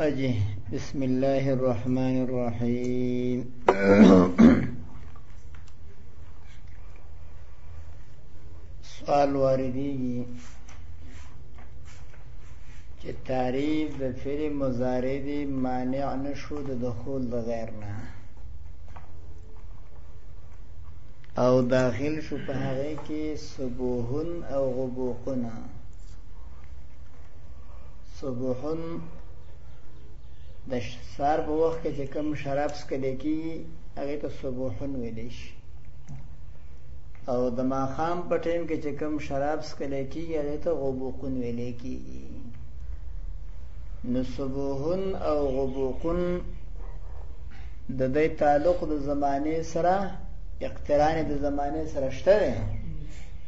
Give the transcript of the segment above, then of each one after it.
اجي بسم الله الرحمن الرحيم سوال واردېږي چې تعریف د فعل مضارع دی مانع نشو د دخول د غیر نه او داخل شو په هغه کې سبوهن او غبوقنا صبحن د سار په وخت کې چې کم شراب څکل کېږي هغه ته صبحن ویل شي او د ماخام په ټیم کې چې کم شراب څکل کېږي هغه ته غبوقون ویل کېږي نو صبحن او غبوقون د دې تعلق د زمانه سره اقتران د زمانه سره شته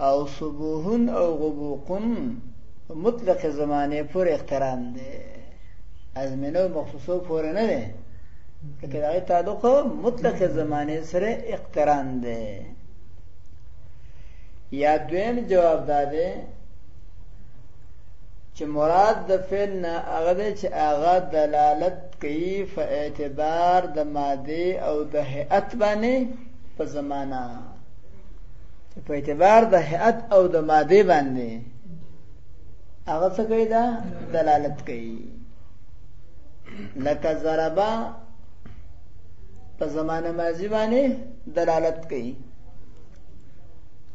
او صبوحون او غبوقون مطلق زمانه پر اخترام دی ازمنه مخصوصو پر نه دی لکه دا تعلق مطلق زمانه سره اقتران دی یا دویم جواب دا دی چې مراد د فعل نه هغه دی چې هغه دلالت کوي په اعتبار د ماده او د هيئت باندې په زمانہ چې په اعتبار د هيئت او د ماده باندې هغه څه کوي دا دلالت کوي لکه ضربا په زمانه ماضی باندې دلالت کوي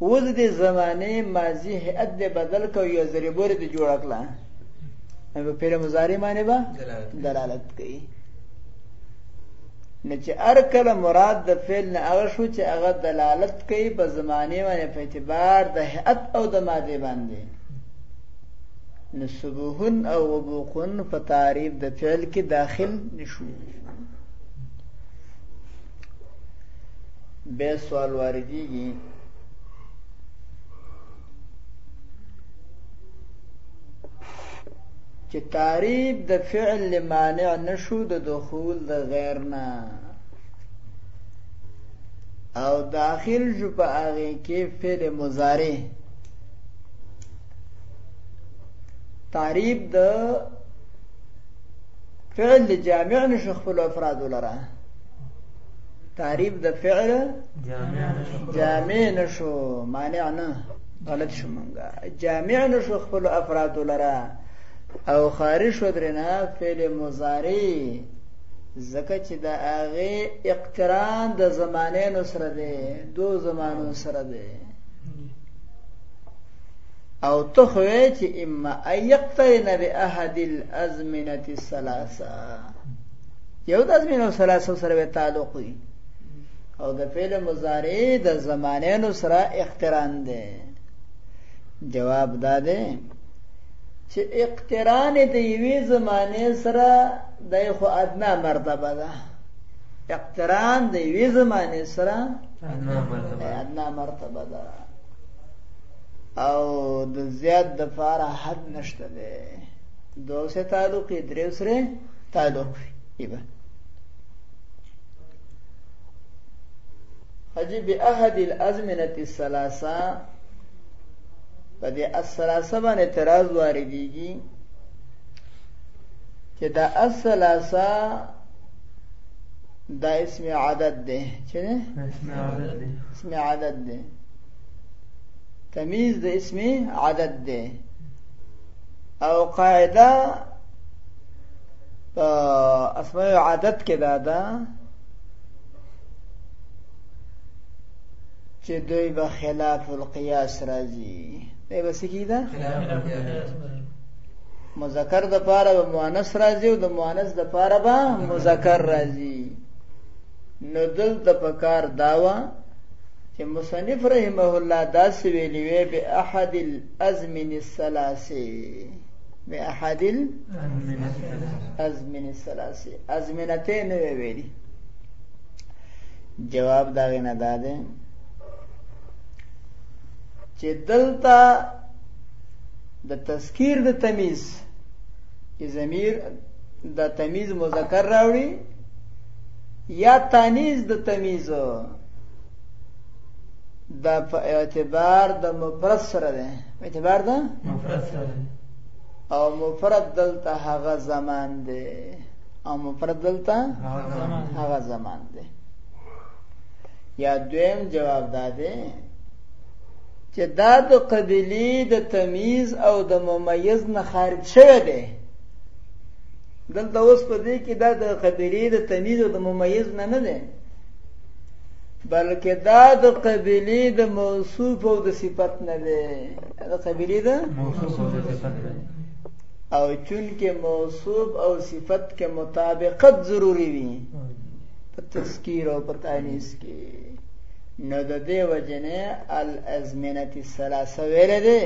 وز د زمانه ماضی هيئت د بدل کوي او ضربور د جوړ کړه په پیل مضارع باندې به دلالت کوي نه چې هر کله مراد د فعل نه هغه شو چې هغه دلالت کوي په زمانه باندې په اعتبار د هيئت او د ماده باندې نو سبوهن او وبوقن په تعریف د فعل کې داخل نشو به سوال واردېږي چې تعریب د فعل لمانع نشو د دخول د غیر نه او داخل شو په هغه کې فعل مضارع تعریب د فعل جامع نشو خپل افراد لره تعریب د فعل جامع نشو مانع نه غلط شو مونږه جامع نشو خپل افراد لرا او خارج شو درنا فعل مضارع زکه چې دا هغه اقتران د زمانه نو سره دی دو زمانو سره دی او ته خو چې اما ايقترن باحد الازمنه الثلاثه یو د ازمنه الثلاثه سره تعلق وي او د فعل مضارع د زمانه نو سره اقتران ده جواب دا ده چې اقتران د یوې زمانه سره د خو ادنا مرتبه ده اقتران د یوې زمانه سره ادنا مرتبه ادنا مرتبه ده او د زیات د فاره حد نشته ده دوه سره تعلق درې سره تعلق ایبه حجی به احد الازمنه الثلاثه په دې الثلاثه باندې اعتراض واردېږي چې دا الثلاثه دا اسم عدد ده چې اسم عدد ده اسم عدد ده تمیز د اسم عدد ده او قاعده په اسماء عادت کې دا ده چې دوی به خلاف القياس راځي دا به څه کیده مذکر د پاره به مؤنث راځي او د مؤنث د پاره به مذکر راځي نو دلته په کار دا وه چې مصنف رحمه الله داسې ویلي وی به احد الازمن الثلاثه به احد الازمن الثلاثه ازمنته نه ویلي جواب دا غنه دا ده چې دلته د تذکیر د تمیز چې ضمیر د تمیز مذکر راوړي یا تانیز د تمیز دا په اعتبار د مفرد سره ده په اعتبار د مفرد سره او مفرد دلته هغه زمان ده او مفرد دلته هغه زمان ده یا دویم جواب داده چې دا د قبلی د تمیز او د ممیز نه خارج شوه ده دلته اوس په دې کې دا د قبيلې د تمیز او د ممیز نه نه دی بلکې دا د قبيلې د موصوف او د صفت نه دی د قبيلې د موصوف او د صفت نه او چون کې موصوف او صفت کې مطابقت ضروری وي په تذکیر او په تانیث کې نو د دې وجنه الازمنه الثلاثه ویل دي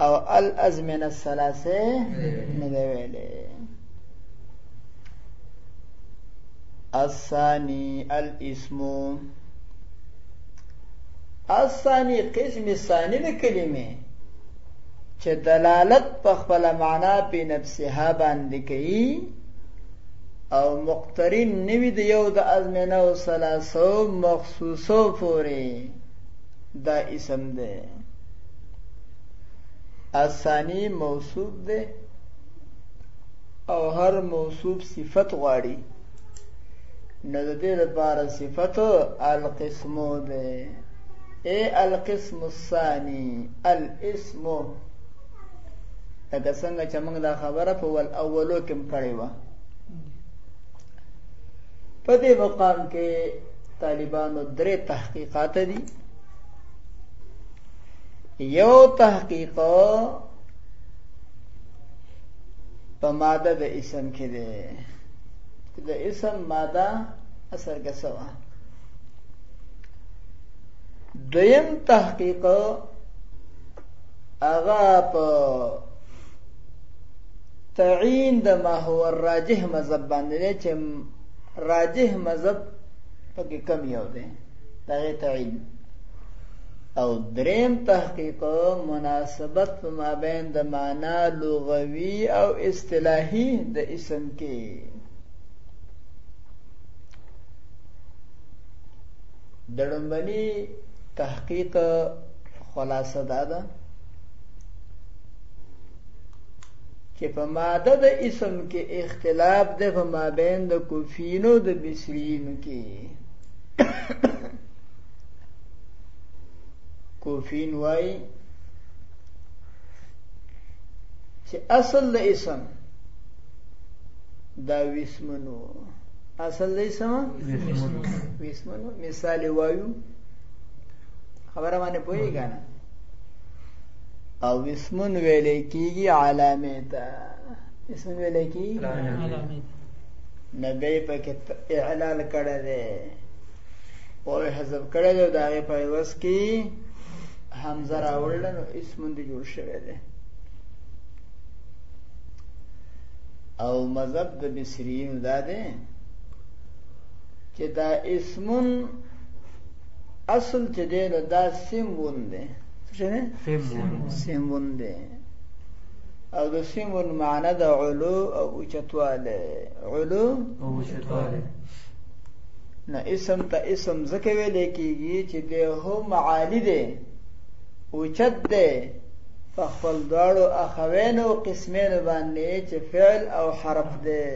او الازمنه الثلاثه نه دی ویلې الثاني الاسم الثاني قسم ثاني د کلمې چې دلالت په خپل معنا په نفسها باندې کوي او مقترن نوی د یو د ازمنه او سلاسو مخصوصو پورې دا اسم دی الثاني موصوف دی او هر موصوف صفت غواړي نو د دې لپاره صفت القسم ده اي القسم الثاني الاسم لکه څنګه چې موږ دا خبره په ول اولو کې کړې و په دې مقام کې طالبانو درې تحقیقات دي یو تحقیق په ماده د اسم کې دی د اسم ماده اثر کې سوا دویم تحقیق هغه په تعین د ما هو راجح مذهب باندې چې راجح مذهب پکې کم یو دی دغه تعین او دریم تحقیق مناسبت په مابین د معنا لغوي او اصطلاحي د اسم کې د لومبني تحقیق خلاصه دا ده چې په ماده د اسم کې اختلاف د په مابین د کوفینو د بصرینو کې کوفین وای چې اصل د اسم دا وسمنو اصل د اسم وسمنو مثال وایو خبره باندې پوهیږئ نه او وسمن ویلې کیږي علامه ته اسم ویلې کیږي علامه نبی په کې اعلان کړی دی او حذف کړی دی دا په وس کې حمزه راوړل نو اسم دې جوړ شوی دی او مذهب د مصریینو دا دی چې دا اسمون اصل چې دی نو دا سیمون دی څه دی سیمون دی او د سیمون معنی د علو او اوچتواله علو او اوچتواله نه اسم ته اسم ځکه ویل کېږي چې د هو معالی دی اوچت دی په خپل دواړو اخوینو او قسمینو باندې چې فعل او حرف دی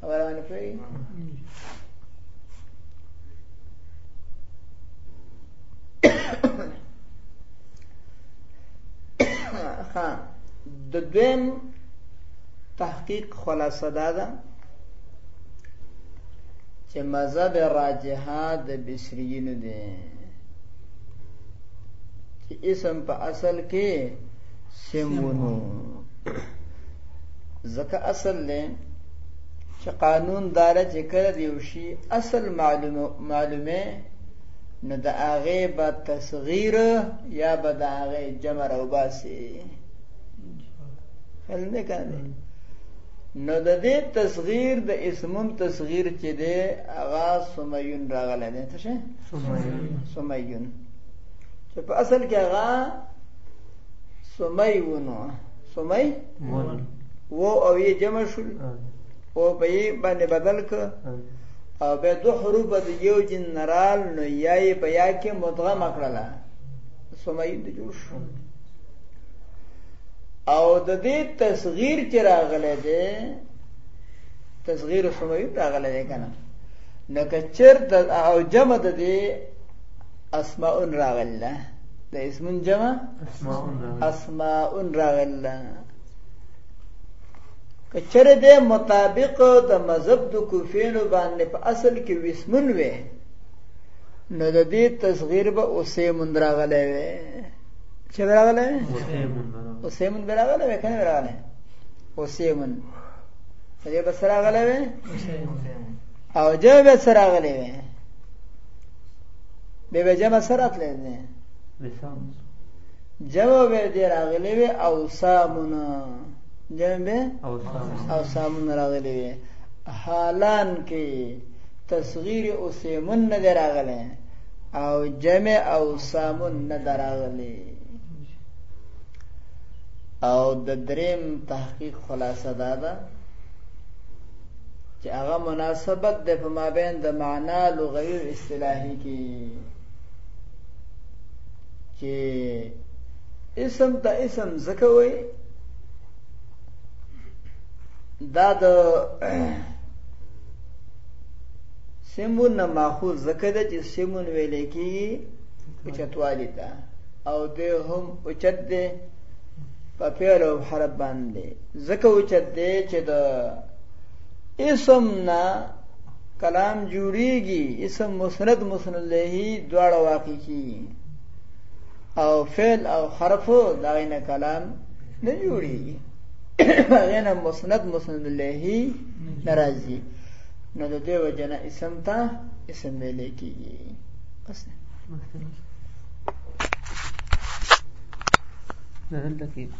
خبره باندې پوهېږي ها د دویم تحقیق خلاصه دا ده چې مذهب راجحه د بصریینو دی چې اسم په اصل کې سمونو ځکه اصل نه چې قانون دار چې کړه دی شي اصل معلومه معلومه نو د هغې به تصغیر یا به د هغې جمع راوباسي خل نه کنه نو د دې تصغیر د اسمون تصغیر چې دی هغه سمیون راغلی دی څه شي سمیون چې په اصل کې هغه سمیونو سمی و او یې جمع شول او په یې باندې بدل ک او به دو حروف د یو جن نرال نو یا یې په یا کې مدغه مکړله سمایین د جوړ شو او د دې تصغیر چې راغله ده تصغیر سمایین راغله ده کنه نو که چرته او جمع د دې اسماء راغله د اسمن جمع اسماء راغله کچره دې مطابق د مذهب د کوفینو باندې په اصل کې وسمن وې نو د دې تصغیر به اوسې مونږ راغلې وې چې راغلې اوسې مونږ راغلې وې کنه راغلې اوسې مونږ دې بس راغلې وې او جواب به سره راغلې وې به به جمع سره تلې نه جمع به دې راغلي وي او سامونه جمع به او سامونه راغلي وي حالان کې تصغیر او سیمون نه دی راغلی او جمع او سامون نه دی راغلی او د دریم تحقیق خلاصه دا ده چې هغه مناسبت د په مابین د معنا لغوي او اصطلاحي کې چې اسم ته اسم ځکه وایي دا د سیمون نه ماخوذ ځکه ده چې سیمون ویل کېږي اوچتوالي ته او د هم اوچت دی په پیل او حرف باندې ځکه اوچت دی چې د اسم نه کلام جوړیږي اسم مسند مسند له دواړه واقع کیږي او فعل او حرف دا نه کلام نه جوړیږي هغه نه مسند مسند له ناراضي نو د دې وجنه اسم ته اسم ویل کیږي بس نه دلته کې